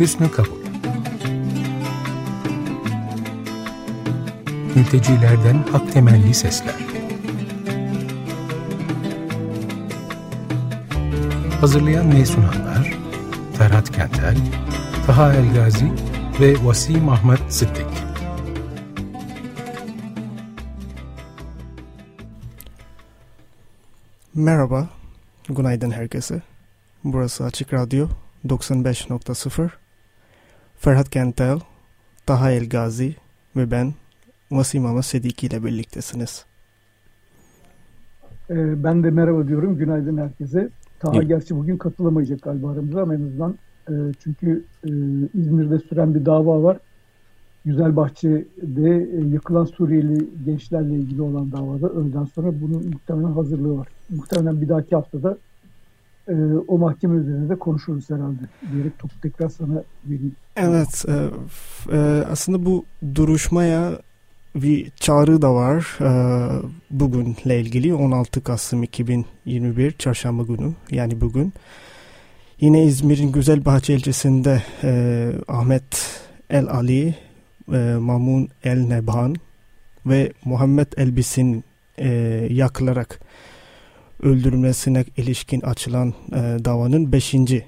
Hüsnü Kabul Mültecilerden hak temelli sesler Hazırlayan ve sunanlar Ferhat Kentel, Taha Elgazi ve Vasim Ahmet Sıddık Merhaba, günaydın herkese. Burası Açık Radyo 95.0. Ferhat Kentel, Taha El Gazi ve ben Vasim Ama Sediki ile birliktesiniz. Ee, ben de merhaba diyorum. Günaydın herkese. Taha evet. gerçi bugün katılamayacak galiba aramıza ama en azından e, çünkü e, İzmir'de süren bir dava var. Güzelbahçe'de e, yıkılan Suriyeli gençlerle ilgili olan davada öğleden sonra bunun muhtemelen hazırlığı var. Muhtemelen bir dahaki haftada e, o mahkeme üzerine de konuşuruz herhalde diyerek topu tekrar sana vereyim. Evet e, e, aslında bu duruşmaya bir çağrı da var e, bugünle ilgili 16 Kasım 2021 çarşamba günü yani bugün. Yine İzmir'in Güzelbahçe ilçesinde e, Ahmet El Ali, e, Mamun El Nebhan ve Muhammed Elbis'in e, yakılarak öldürülmesine ilişkin açılan e, davanın beşinci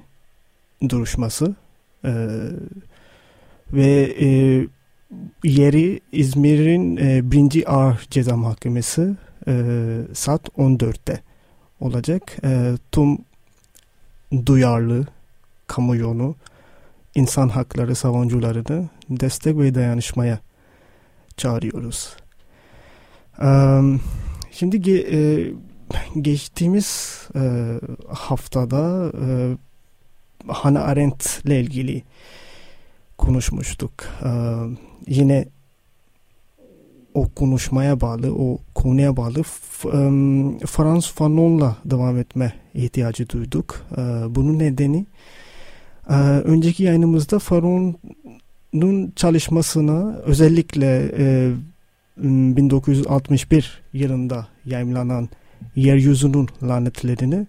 duruşması e, ve e, yeri İzmir'in e, birinci ağır ceza mahkemesi e, saat 14'te olacak. E, tüm duyarlı kamuoyunu, insan hakları savunucularını destek ve dayanışmaya çağırıyoruz. Um, şimdi e, geçtiğimiz e, haftada e, Hannah Arendt ile ilgili konuşmuştuk. E, yine o konuşmaya bağlı, o konuya bağlı um, Frans Fanon'la devam etme ihtiyacı duyduk. Uh, bunun nedeni uh, önceki yayınımızda Fanon'un çalışmasına özellikle uh, 1961 yılında yayınlanan yeryüzünün lanetlerini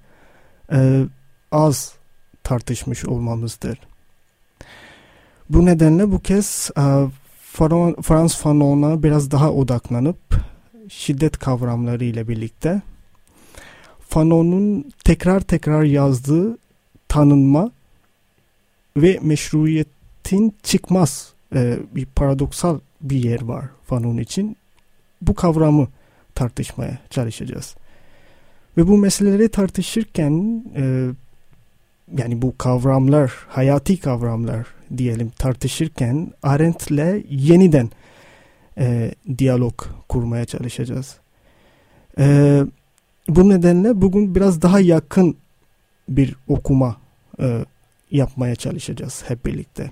e, az tartışmış olmamızdır. Bu nedenle bu kez e, Frans Fanon'a biraz daha odaklanıp şiddet kavramları ile birlikte Fanon'un tekrar tekrar yazdığı tanınma ve meşruiyetin çıkmaz e, bir paradoksal bir yer var Fanon için. Bu kavramı tartışmaya çalışacağız. Ve bu meseleleri tartışırken e, yani bu kavramlar, hayati kavramlar diyelim tartışırken Arendt'le yeniden e, diyalog kurmaya çalışacağız. E, bu nedenle bugün biraz daha yakın bir okuma e, yapmaya çalışacağız hep birlikte.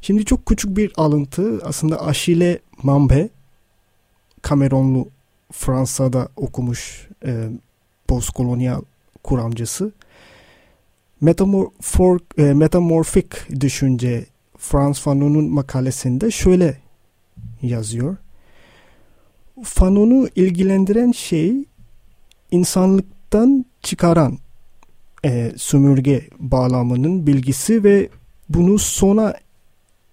Şimdi çok küçük bir alıntı aslında Achille Mambe Cameronlu Fransa'da okumuş e, postkolonyal kuramcısı. Metamorfor, e, metamorfik düşünce Frans Fanon'un makalesinde şöyle yazıyor. Fanon'u ilgilendiren şey insanlıktan çıkaran e, sömürge bağlamının bilgisi ve bunu sona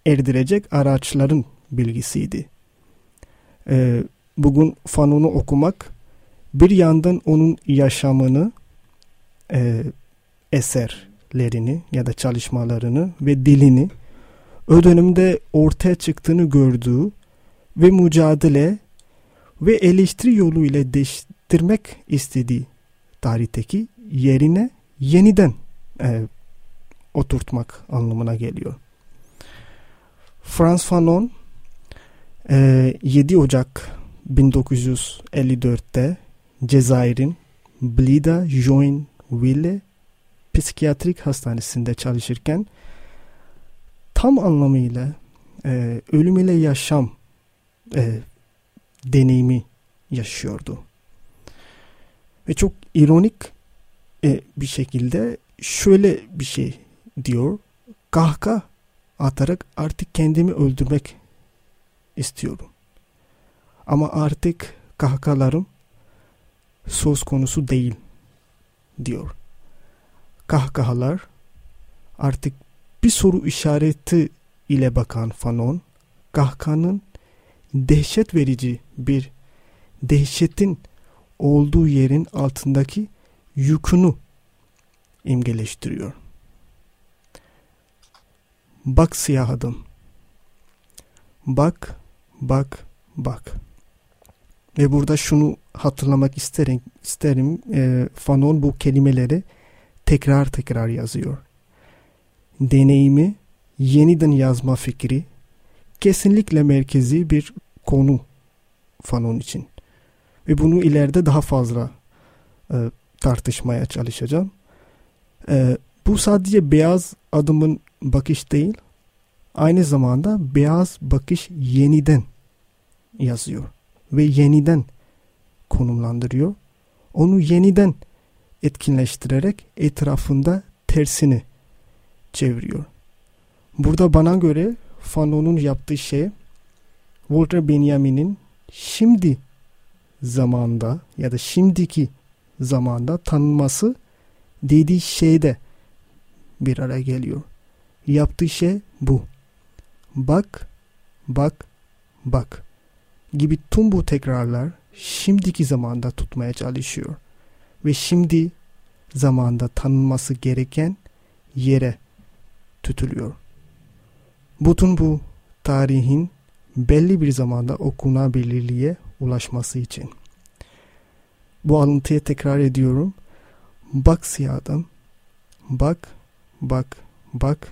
erdirecek araçların bilgisiydi. E, bugün Fanon'u okumak bir yandan onun yaşamını, e, eserlerini ya da çalışmalarını ve dilini o dönemde ortaya çıktığını gördüğü ve mücadele ve eleştiri yoluyla değiştirmek istediği tarihteki yerine yeniden e, oturtmak anlamına geliyor. Frans Fanon e, 7 Ocak 1954'te Cezayir'in Blida Joinville Psikiyatrik Hastanesi'nde çalışırken tam anlamıyla e, ölüm ile yaşam e, deneyimi yaşıyordu. Ve çok ironik e, bir şekilde şöyle bir şey diyor. Kahka atarak artık kendimi öldürmek istiyorum. Ama artık kahkalarım söz konusu değil diyor. Kahkahalar artık bir soru işareti ile bakan Fanon, kahkahanın dehşet verici bir dehşetin olduğu yerin altındaki yükünü imgeleştiriyor. Bak siyah adam. Bak, bak, bak. Ve burada şunu hatırlamak isterim. isterim e, Fanon bu kelimeleri tekrar tekrar yazıyor. Deneyimi yeniden yazma fikri kesinlikle merkezi bir konu Fanon için. Ve bunu ileride daha fazla e, tartışmaya çalışacağım. E, bu sadece beyaz adımın bakış değil, aynı zamanda beyaz bakış yeniden yazıyor ve yeniden konumlandırıyor. Onu yeniden etkinleştirerek etrafında tersini çeviriyor. Burada bana göre Fanon'un yaptığı şey Walter Benjamin'in şimdi zamanda ya da şimdiki zamanda tanınması dediği şeyde bir araya geliyor. Yaptığı şey bu. Bak, bak, bak gibi tüm bu tekrarlar şimdiki zamanda tutmaya çalışıyor. Ve şimdi zamanda tanınması gereken yere tutuluyor. Bütün bu tarihin belli bir zamanda okunabilirliğe ulaşması için. Bu alıntıyı tekrar ediyorum. Bak siyah adam. Bak, bak, bak.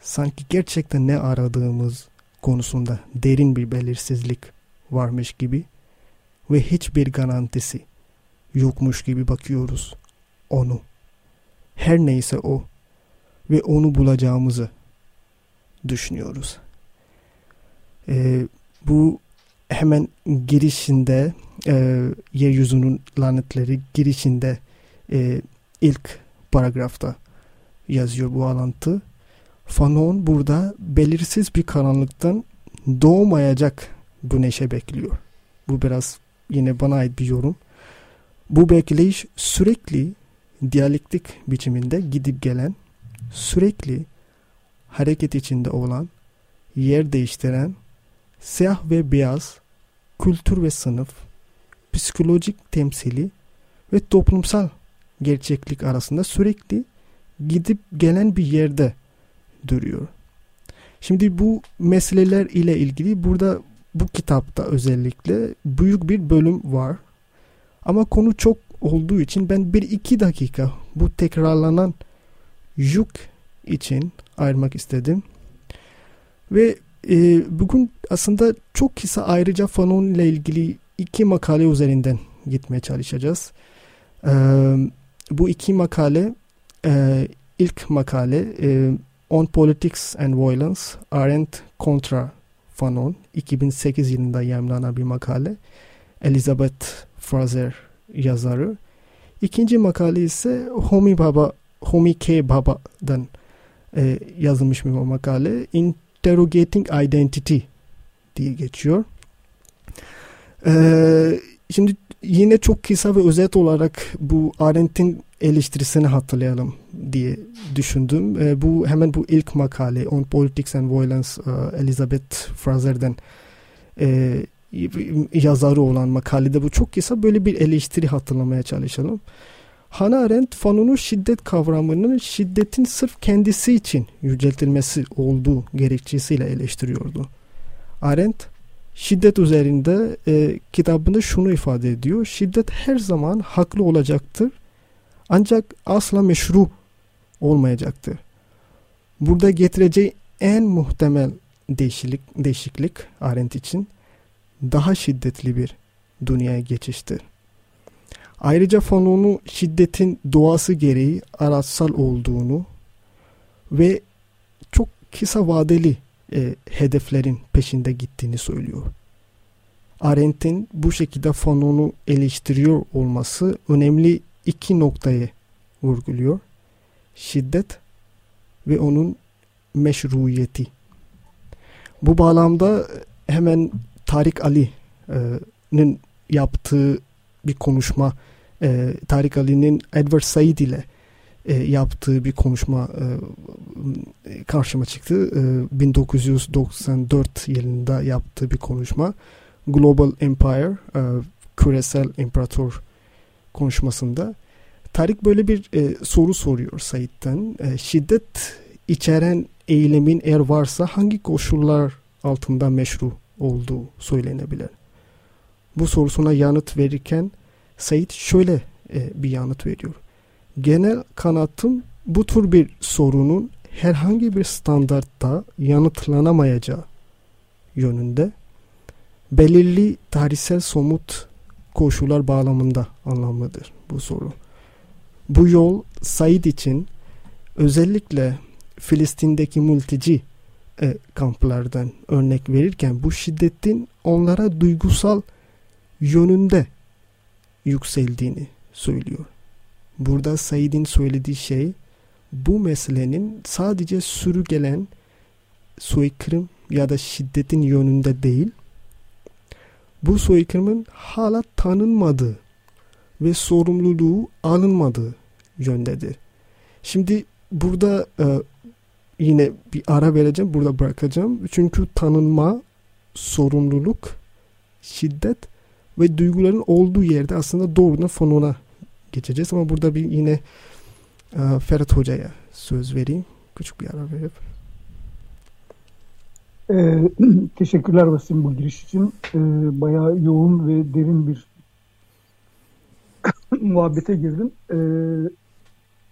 Sanki gerçekten ne aradığımız konusunda derin bir belirsizlik varmış gibi ve hiçbir garantisi yokmuş gibi bakıyoruz onu. Her neyse o ve onu bulacağımızı düşünüyoruz. Ee, bu hemen girişinde e, yeryüzünün lanetleri girişinde e, ilk paragrafta yazıyor bu alantı. Fanon burada belirsiz bir karanlıktan doğmayacak güneşe bekliyor. Bu biraz yine bana ait bir yorum. Bu bekleyiş sürekli diyalektik biçiminde gidip gelen, sürekli hareket içinde olan, yer değiştiren, siyah ve beyaz, kültür ve sınıf, psikolojik temsili ve toplumsal gerçeklik arasında sürekli gidip gelen bir yerde duruyor. Şimdi bu meseleler ile ilgili burada bu kitapta özellikle büyük bir bölüm var. Ama konu çok olduğu için ben bir iki dakika bu tekrarlanan yük için ayırmak istedim. Ve e, bugün aslında çok kısa ayrıca Fanon ile ilgili iki makale üzerinden gitmeye çalışacağız. E, bu iki makale e, ilk makale e, On Politics and Violence Arendt Contra Fanon 2008 yılında yayınlanan bir makale. Elizabeth Fraser yazarı. İkinci makale ise Homi Baba, Homi K. Baba'dan e, yazılmış bir makale. Interrogating Identity diye geçiyor. Ee, şimdi yine çok kısa ve özet olarak bu Arendt'in eleştirisini hatırlayalım diye düşündüm. E, bu hemen bu ilk makale On Politics and Violence e, Elizabeth Fraser'den e, yazarı olan makalede bu çok kısa böyle bir eleştiri hatırlamaya çalışalım. Hannah Arendt Fanon'un şiddet kavramının şiddetin sırf kendisi için yüceltilmesi olduğu gerekçesiyle eleştiriyordu. Arendt şiddet üzerinde e, kitabında şunu ifade ediyor. Şiddet her zaman haklı olacaktır ancak asla meşru olmayacaktır. Burada getireceği en muhtemel değişiklik, değişiklik Arendt için daha şiddetli bir dünyaya geçiştir. Ayrıca fonunu şiddetin doğası gereği araçsal olduğunu ve çok kısa vadeli e, hedeflerin peşinde gittiğini söylüyor. Arendt'in bu şekilde fonunu eleştiriyor olması önemli iki noktayı vurguluyor. Şiddet ve onun meşruiyeti. Bu bağlamda hemen Tarik Ali'nin yaptığı bir konuşma e, Tarik Ali'nin Edward Said ile e, yaptığı bir konuşma e, karşıma çıktı. E, 1994 yılında yaptığı bir konuşma. Global Empire, e, küresel imparator konuşmasında. Tarik böyle bir e, soru soruyor Said'den. E, şiddet içeren eylemin eğer varsa hangi koşullar altında meşru olduğu söylenebilir? Bu sorusuna yanıt verirken Said şöyle e, bir yanıt veriyor. Genel kanatım bu tür bir sorunun herhangi bir standartta yanıtlanamayacağı yönünde belirli tarihsel somut koşullar bağlamında anlamlıdır bu soru. Bu yol Said için özellikle Filistin'deki mülteci e, kamplardan örnek verirken bu şiddetin onlara duygusal yönünde yükseldiğini söylüyor. Burada Said'in söylediği şey bu meselenin sadece sürü gelen soykırım ya da şiddetin yönünde değil, bu soykırımın hala tanınmadığı ve sorumluluğu alınmadığı yöndedir. Şimdi burada e, yine bir ara vereceğim, burada bırakacağım. Çünkü tanınma, sorumluluk, şiddet ve duyguların olduğu yerde aslında doğrudan fonuna geçeceğiz. Ama burada bir yine e, Ferhat Hoca'ya söz vereyim. Küçük bir ara verip. Ee, teşekkürler Vasim bu giriş için. Ee, bayağı yoğun ve derin bir muhabbete girdim. Ee,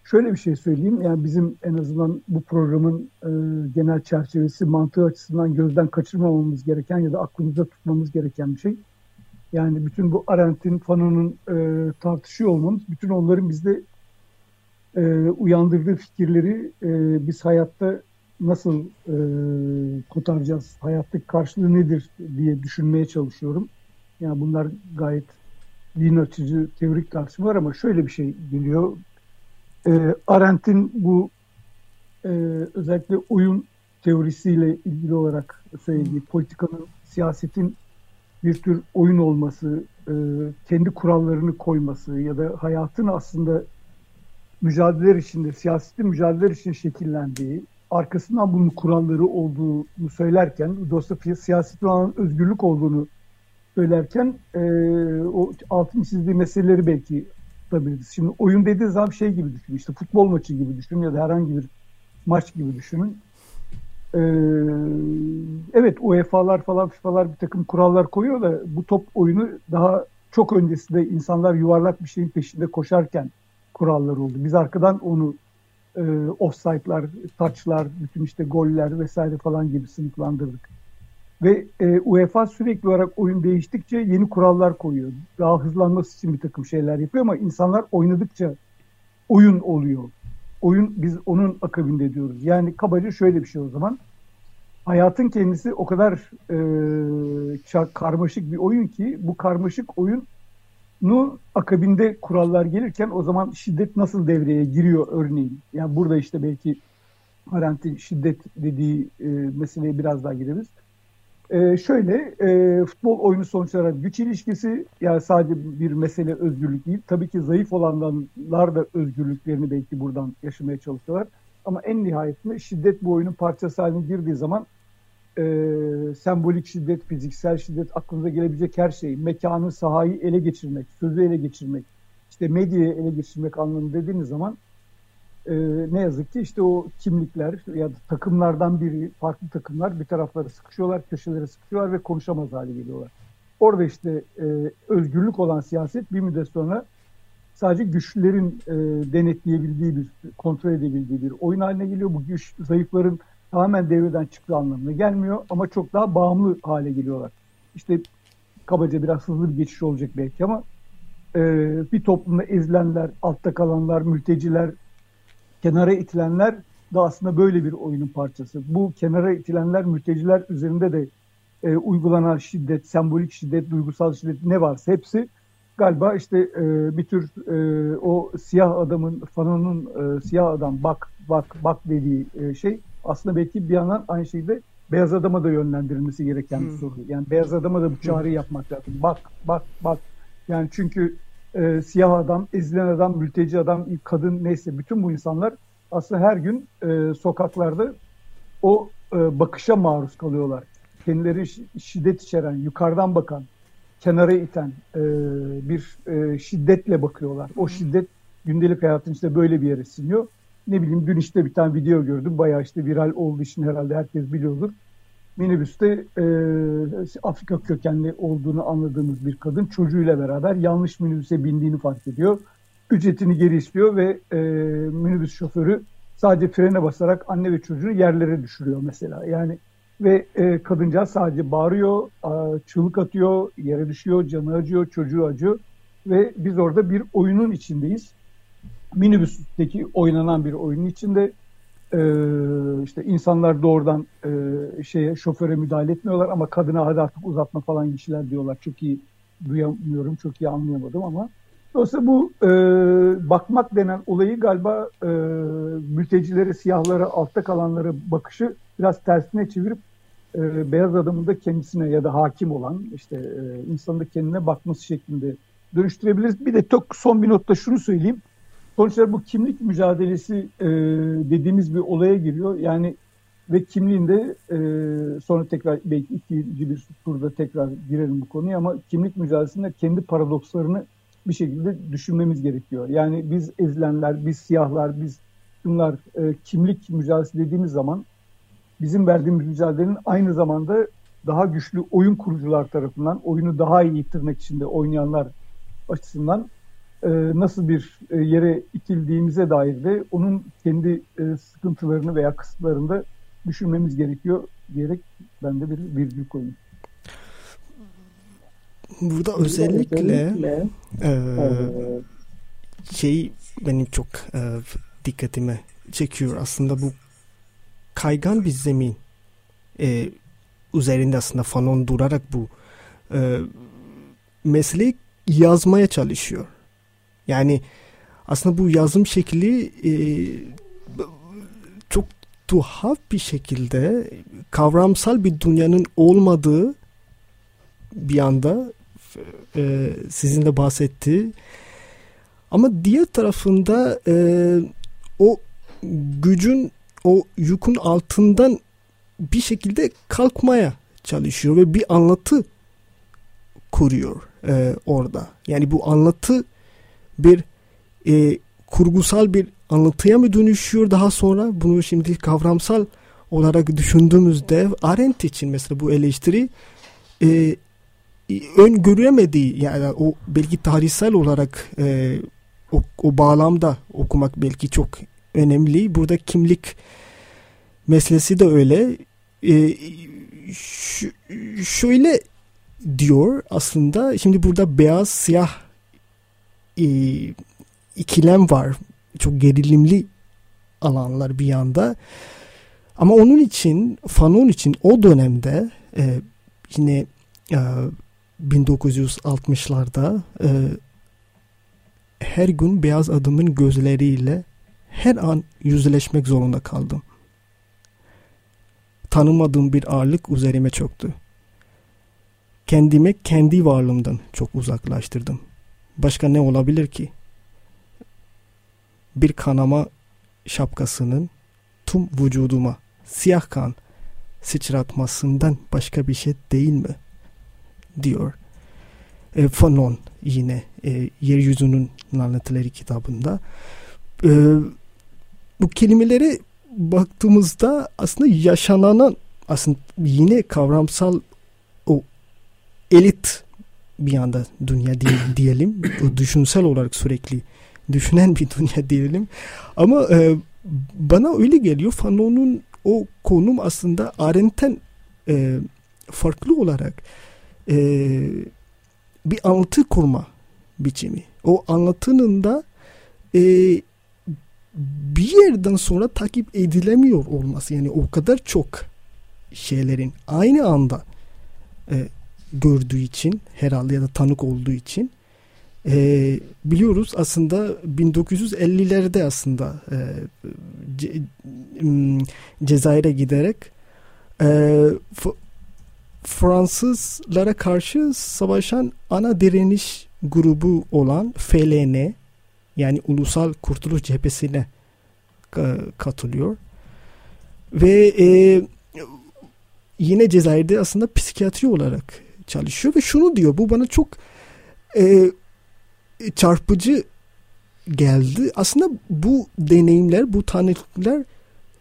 şöyle bir şey söyleyeyim. Yani bizim en azından bu programın e, genel çerçevesi mantığı açısından gözden kaçırmamamız gereken ya da aklımızda tutmamız gereken bir şey. Yani bütün bu Arendt'in, Fanon'un e, tartışıyor olmamız, bütün onların bizde e, uyandırdığı fikirleri e, biz hayatta nasıl e, kurtaracağız, hayattaki karşılığı nedir diye düşünmeye çalışıyorum. Yani bunlar gayet din açıcı teorik tartışmalar ama şöyle bir şey geliyor. E, Arendt'in bu e, özellikle oyun teorisiyle ilgili olarak söylediği politikanın, siyasetin bir tür oyun olması, e, kendi kurallarını koyması ya da hayatın aslında mücadeleler içinde, siyaseti mücadeleler için şekillendiği, arkasından bunun kuralları olduğunu söylerken, dolayısıyla siyasetin olan özgürlük olduğunu söylerken e, o altın çizdiği meseleleri belki tutabiliriz. Şimdi oyun dediği zaman şey gibi düşünün, işte futbol maçı gibi düşünün ya da herhangi bir maç gibi düşünün. Ee, evet UEFA'lar falan FIFA'lar bir takım kurallar koyuyor da bu top oyunu daha çok öncesinde insanlar yuvarlak bir şeyin peşinde koşarken kurallar oldu. Biz arkadan onu e, offside'lar, touch'lar, bütün işte goller vesaire falan gibi sınıflandırdık. Ve e, UEFA sürekli olarak oyun değiştikçe yeni kurallar koyuyor. Daha hızlanması için bir takım şeyler yapıyor ama insanlar oynadıkça oyun oluyor oyun biz onun akabinde diyoruz. Yani kabaca şöyle bir şey o zaman. Hayatın kendisi o kadar e, karmaşık bir oyun ki bu karmaşık oyunu akabinde kurallar gelirken o zaman şiddet nasıl devreye giriyor örneğin. Yani burada işte belki Arendt'in şiddet dediği e, meseleye biraz daha gireriz. Ee, şöyle e, futbol oyunu sonuç olarak güç ilişkisi yani sadece bir mesele özgürlük değil. Tabii ki zayıf olanlar da özgürlüklerini belki buradan yaşamaya çalışıyorlar. Ama en nihayetinde şiddet bu oyunun parçası haline girdiği zaman e, sembolik şiddet, fiziksel şiddet, aklınıza gelebilecek her şey, mekanı, sahayı ele geçirmek, sözü ele geçirmek, işte medyayı ele geçirmek anlamında dediğiniz zaman e, ne yazık ki işte o kimlikler ya da takımlardan biri, farklı takımlar bir taraflara sıkışıyorlar, köşelere sıkışıyorlar ve konuşamaz hale geliyorlar. Orada işte e, özgürlük olan siyaset bir müddet sonra sadece güçlülerin e, denetleyebildiği bir, kontrol edebildiği bir oyun haline geliyor. Bu güç zayıfların tamamen devreden çıktığı anlamına gelmiyor ama çok daha bağımlı hale geliyorlar. İşte kabaca biraz hızlı bir geçiş olacak belki ama e, bir toplumda ezilenler, altta kalanlar, mülteciler, kenara itilenler da aslında böyle bir oyunun parçası. Bu kenara itilenler mülteciler üzerinde de e, uygulanan şiddet, sembolik şiddet, duygusal şiddet ne varsa hepsi galiba işte e, bir tür e, o siyah adamın, fanının e, siyah adam bak bak bak dediği e, şey aslında belki bir yandan aynı şekilde beyaz adama da yönlendirilmesi gereken bir hmm. soru. Yani beyaz adama da bu çağrıyı yapmak lazım. Bak bak bak. Yani çünkü e, siyah adam, ezilen adam, mülteci adam, kadın neyse bütün bu insanlar aslında her gün e, sokaklarda o e, bakışa maruz kalıyorlar. Kendileri şiddet içeren, yukarıdan bakan, kenara iten e, bir e, şiddetle bakıyorlar. O şiddet gündelik hayatın işte böyle bir yere siniyor. Ne bileyim dün işte bir tane video gördüm. Bayağı işte viral olduğu için herhalde herkes biliyordur. Minibüste e, Afrika kökenli olduğunu anladığımız bir kadın çocuğuyla beraber yanlış minibüse bindiğini fark ediyor. Ücretini geri istiyor ve e, minibüs şoförü sadece frene basarak anne ve çocuğunu yerlere düşürüyor mesela. Yani ve e, kadıncağız sadece bağırıyor, çığlık atıyor, yere düşüyor, canı acıyor, çocuğu acıyor. Ve biz orada bir oyunun içindeyiz. Minibüsteki oynanan bir oyunun içinde e, işte insanlar doğrudan e, şeye şoföre müdahale etmiyorlar ama kadına hadi artık uzatma falan kişiler diyorlar. Çok iyi duyamıyorum, çok iyi anlayamadım ama Dolayısıyla bu e, bakmak denen olayı galiba e, mültecilere, siyahlara, altta kalanlara bakışı biraz tersine çevirip e, beyaz adamın da kendisine ya da hakim olan işte e, insanın da kendine bakması şeklinde dönüştürebiliriz. Bir de çok son bir notta şunu söyleyeyim. Sonuçta bu kimlik mücadelesi e, dediğimiz bir olaya giriyor. Yani ve kimliğinde e, sonra tekrar belki ikinci bir turda tekrar girelim bu konuya ama kimlik mücadelesinde kendi paradokslarını bir şekilde düşünmemiz gerekiyor. Yani biz ezilenler, biz siyahlar, biz bunlar e, kimlik mücadelesi dediğimiz zaman bizim verdiğimiz mücadelenin aynı zamanda daha güçlü oyun kurucular tarafından oyunu daha iyi tırnak içinde oynayanlar açısından nasıl bir e, yere itildiğimize dair de onun kendi e, sıkıntılarını veya kısıtlarını da düşünmemiz gerekiyor diyerek ben de bir virgül koyayım. Burada özellikle, özellikle e, şey benim çok e, dikkatime çekiyor aslında bu kaygan bir zemin e, üzerinde aslında Fanon durarak bu e, mesleği yazmaya çalışıyor. Yani aslında bu yazım şekli e, çok tuhaf bir şekilde kavramsal bir dünyanın olmadığı bir anda e, sizin de bahsetti. Ama diğer tarafında e, o gücün o yükün altından bir şekilde kalkmaya çalışıyor ve bir anlatı kuruyor e, orada. Yani bu anlatı bir e, kurgusal bir anlatıya mı dönüşüyor daha sonra? Bunu şimdi kavramsal olarak düşündüğümüzde Arendt için mesela bu eleştiri e, ön göremediği yani o belki tarihsel olarak e, o, o bağlamda okumak belki çok önemli. Burada kimlik meselesi de öyle. E, şöyle diyor aslında şimdi burada beyaz siyah e, ikilem var. Çok gerilimli alanlar bir yanda. Ama onun için Fanon için o dönemde e, yine e, 1960'larda e, her gün beyaz adamın gözleriyle her an yüzleşmek zorunda kaldım. Tanımadığım bir ağırlık üzerime çöktü. Kendime kendi varlığımdan çok uzaklaştırdım. Başka ne olabilir ki? Bir kanama şapkasının tüm vücuduma siyah kan sıçratmasından başka bir şey değil mi?'' diyor. E, Fanon yine e, Yeryüzünün Lanetleri kitabında. E, bu kelimeleri baktığımızda aslında yaşananan aslında yine kavramsal o elit bir anda dünya diyelim. o düşünsel olarak sürekli düşünen bir dünya diyelim. Ama e, bana öyle geliyor Fanon'un o konum aslında Arendt'ten e, farklı olarak e, bir anlatı kurma biçimi. O anlatının da e, bir yerden sonra takip edilemiyor olması. Yani o kadar çok şeylerin aynı anda e, gördüğü için herhalde ya da tanık olduğu için e, biliyoruz aslında 1950'lerde aslında e, ce, Cezayir'e giderek e, Fransızlara karşı savaşan ana direniş grubu olan FLN yani Ulusal Kurtuluş Cephesi'ne katılıyor. Ve e, yine Cezayir'de aslında psikiyatri olarak çalışıyor ve şunu diyor bu bana çok e, çarpıcı geldi. Aslında bu deneyimler, bu tanıklıklar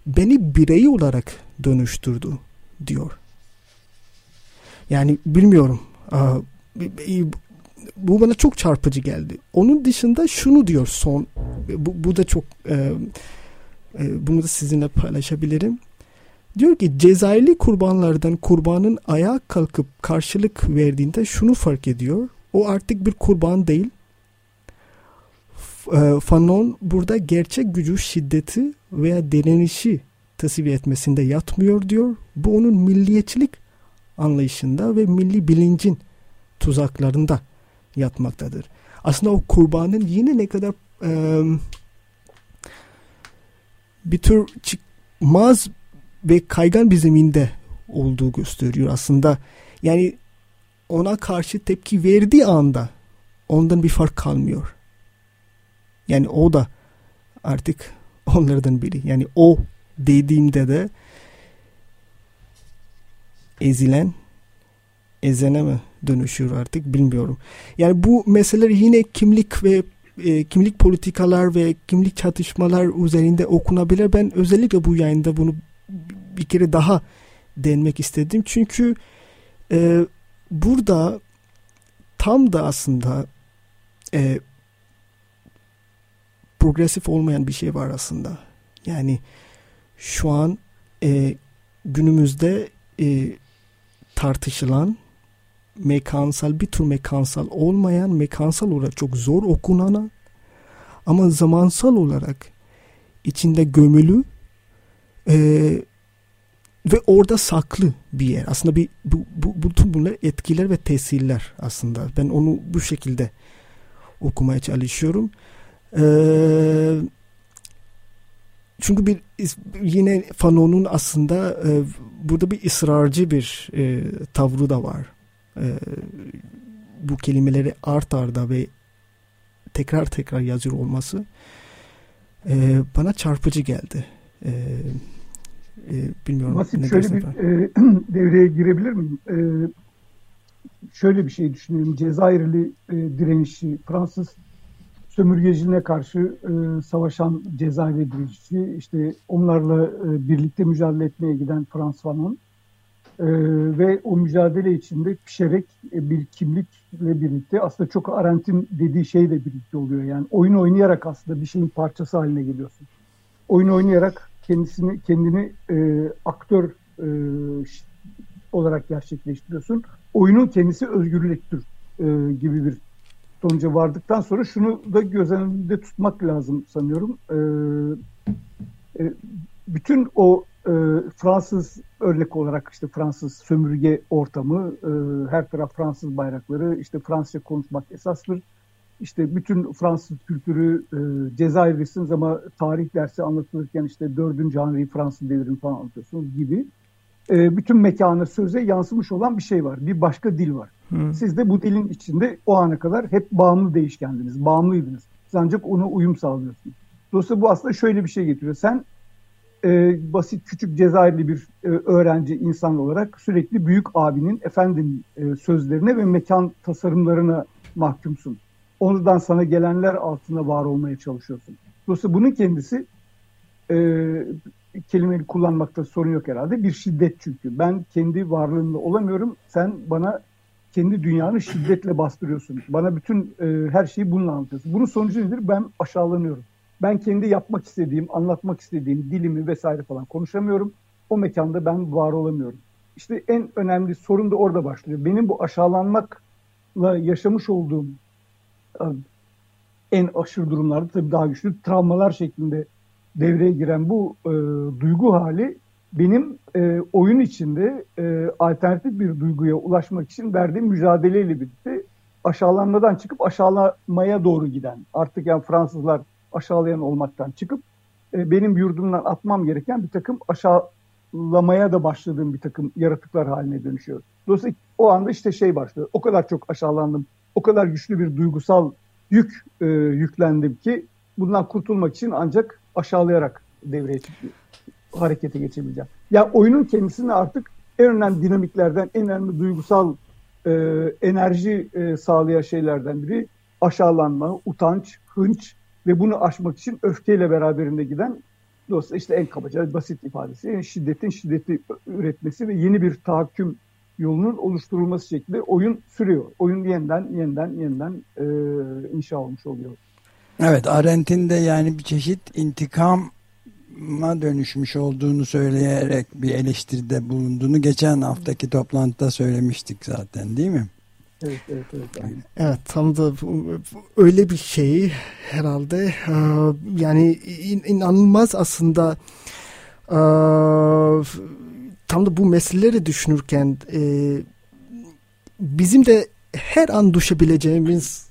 beni birey olarak dönüştürdü diyor. Yani bilmiyorum. Bu bana çok çarpıcı geldi. Onun dışında şunu diyor son. Bu, bu da çok e, e, bunu da sizinle paylaşabilirim. Diyor ki Cezayirli kurbanlardan kurbanın ayağa kalkıp karşılık verdiğinde şunu fark ediyor. O artık bir kurban değil. E, Fanon burada gerçek gücü, şiddeti veya direnişi tasvir etmesinde yatmıyor diyor. Bu onun milliyetçilik anlayışında ve milli bilincin tuzaklarında yatmaktadır. Aslında o kurbanın yine ne kadar e, bir tür çıkmaz ve kaygan bir zeminde olduğu gösteriyor aslında. Yani ona karşı tepki verdiği anda ondan bir fark kalmıyor. Yani o da artık onlardan biri. Yani o dediğimde de ezilen ezene mi dönüşüyor artık bilmiyorum. Yani bu meseleler yine kimlik ve e, kimlik politikalar ve kimlik çatışmalar üzerinde okunabilir. Ben özellikle bu yayında bunu bir kere daha denmek istedim. Çünkü e, burada tam da aslında e, progresif olmayan bir şey var aslında. Yani şu an e, günümüzde e, tartışılan mekansal bir tür mekansal olmayan mekansal olarak çok zor okunana ama zamansal olarak içinde gömülü e, ve orada saklı bir yer. Aslında bir bu, bu, bütün bunlar etkiler ve tesirler aslında. Ben onu bu şekilde okumaya çalışıyorum. Ee, çünkü bir yine Fanon'un aslında e, burada bir ısrarcı bir e, tavrı da var. E, bu kelimeleri art arda ve tekrar tekrar yazıyor olması e, bana çarpıcı geldi. E, e, bilmiyorum. Basit şöyle bir e, devreye girebilir miyim? E, şöyle bir şey düşünüyorum. Cezayirli e, direnişi, Fransız sömürgeciliğine karşı e, savaşan Cezayir direnişçi, işte onlarla e, birlikte mücadele etmeye giden Frans Fanon e, ve o mücadele içinde pişerek e, bir kimlikle birlikte aslında çok Arendt'in dediği şey de birlikte oluyor. Yani oyun oynayarak aslında bir şeyin parçası haline geliyorsun. Oyun oynayarak kendisini kendini e, aktör e, olarak gerçekleştiriyorsun. Oyunun kendisi özgürlüktür e, gibi bir sonuca vardıktan sonra şunu da göz önünde tutmak lazım sanıyorum. E, e, bütün o e, Fransız örnek olarak işte Fransız sömürge ortamı, e, her taraf Fransız bayrakları, işte Fransızca konuşmak esastır. İşte bütün Fransız kültürü e, Cezayirlisiniz ama tarih dersi anlatılırken işte 4. Henri Fransız devrimi falan anlatıyorsunuz gibi. E, bütün mekana, söze yansımış olan bir şey var. Bir başka dil var. Hı. Siz de bu dilin içinde o ana kadar hep bağımlı değişkendiniz, bağımlıydınız. Siz ancak ona uyum sağlıyorsunuz. Dolayısıyla bu aslında şöyle bir şey getiriyor. Sen e, basit küçük Cezayirli bir e, öğrenci insan olarak sürekli büyük abinin efendim e, sözlerine ve mekan tasarımlarına mahkumsun. Ondan sana gelenler altında var olmaya çalışıyorsun. Dolayısıyla bunun kendisi e, kelimeyi kullanmakta sorun yok herhalde. Bir şiddet çünkü. Ben kendi varlığımda olamıyorum. Sen bana kendi dünyanı şiddetle bastırıyorsun. Bana bütün e, her şeyi bununla anlatıyorsun. Bunun sonucu nedir? Ben aşağılanıyorum. Ben kendi yapmak istediğim, anlatmak istediğim dilimi vesaire falan konuşamıyorum. O mekanda ben var olamıyorum. İşte en önemli sorun da orada başlıyor. Benim bu aşağılanmakla yaşamış olduğum en aşırı durumlarda tabii daha güçlü travmalar şeklinde devreye giren bu e, duygu hali benim e, oyun içinde e, alternatif bir duyguya ulaşmak için verdiğim mücadeleyle birlikte aşağılanmadan çıkıp aşağılamaya doğru giden artık yani Fransızlar aşağılayan olmaktan çıkıp e, benim yurdumdan atmam gereken bir takım aşağılamaya da başladığım bir takım yaratıklar haline dönüşüyor. Dolayısıyla o anda işte şey başlıyor. O kadar çok aşağılandım o kadar güçlü bir duygusal yük e, yüklendim ki bundan kurtulmak için ancak aşağılayarak devreye harekete geçebileceğim. Ya yani oyunun kendisini artık en önemli dinamiklerden, en önemli duygusal e, enerji e, sağlayan şeylerden biri aşağılanma, utanç, hınç ve bunu aşmak için öfkeyle beraberinde giden dolayısıyla işte en kabaca basit ifadesi yani şiddetin şiddeti üretmesi ve yeni bir tahakküm yolunun oluşturulması şeklinde oyun sürüyor. Oyun yeniden yeniden yeniden e, inşa olmuş oluyor. Evet Arendt'in de yani bir çeşit intikama dönüşmüş olduğunu söyleyerek bir eleştiride bulunduğunu geçen haftaki toplantıda söylemiştik zaten değil mi? Evet, evet, evet. Evet, tam da öyle bir şey herhalde. Yani inanılmaz aslında tam da bu meseleleri düşünürken bizim de her an düşebileceğimiz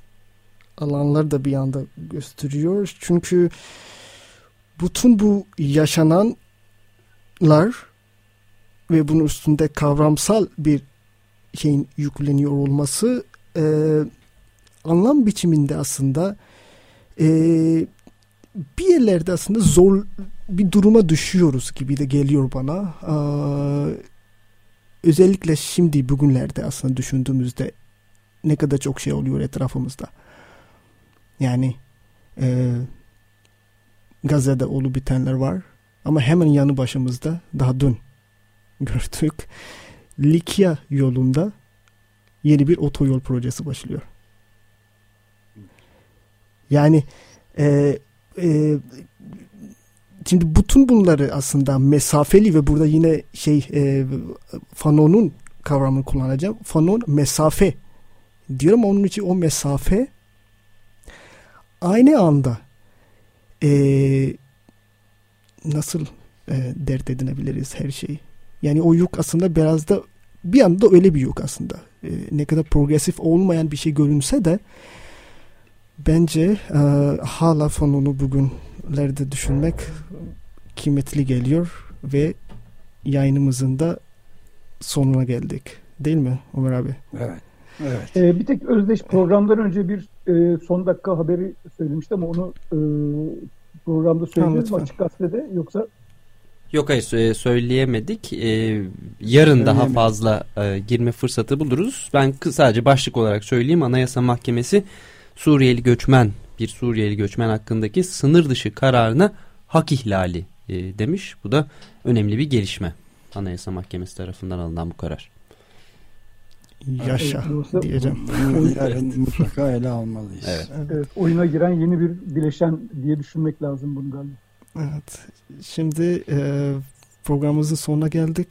alanlar da bir anda gösteriyor. Çünkü bütün bu yaşananlar ve bunun üstünde kavramsal bir şeyin yükleniyor olması e, anlam biçiminde aslında e, bir yerlerde aslında zor bir duruma düşüyoruz gibi de geliyor bana. Ee, özellikle şimdi bugünlerde aslında düşündüğümüzde ne kadar çok şey oluyor etrafımızda. Yani e, Gazze'de olup bitenler var ama hemen yanı başımızda daha dün gördük. Likya yolunda yeni bir otoyol projesi başlıyor. Yani e, e, şimdi bütün bunları aslında mesafeli ve burada yine şey e, Fanon'un kavramını kullanacağım. Fanon mesafe diyorum onun için o mesafe aynı anda e, nasıl e, dert edinebiliriz her şeyi. Yani o yük aslında biraz da bir anda öyle bir yük aslında. E, ne kadar progresif olmayan bir şey görünse de bence e, hala fonunu bugünlerde düşünmek kıymetli geliyor ve yayınımızın da sonuna geldik. Değil mi Ömer abi? Evet. Evet. Ee, bir tek Özdeş programdan önce bir e, son dakika haberi söylemişti ama onu e, programda söylediniz mi açık gazetede yoksa Yok hayır söyleyemedik. Ee, yarın daha fazla e, girme fırsatı buluruz. Ben sadece başlık olarak söyleyeyim. Anayasa Mahkemesi Suriyeli göçmen bir Suriyeli göçmen hakkındaki sınır dışı kararına hak ihlali e, demiş. Bu da önemli bir gelişme. Anayasa Mahkemesi tarafından alınan bu karar. Yaşa evet, diyeceğim. Yarın mutlaka ele almalıyız. Evet. evet. Oyuna giren yeni bir bileşen diye düşünmek lazım bunu galiba. Evet. Şimdi e, programımızın sonuna geldik.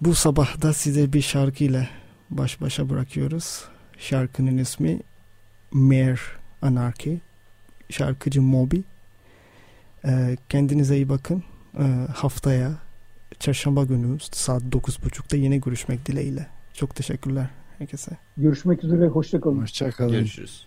Bu sabah da size bir şarkıyla baş başa bırakıyoruz. Şarkının ismi Mare Anarchy. Şarkıcı Moby. E, kendinize iyi bakın. E, haftaya çarşamba günü saat 9.30'da yine görüşmek dileğiyle. Çok teşekkürler herkese. Görüşmek üzere. Hoşçakalın. Hoşçakalın. Görüşürüz.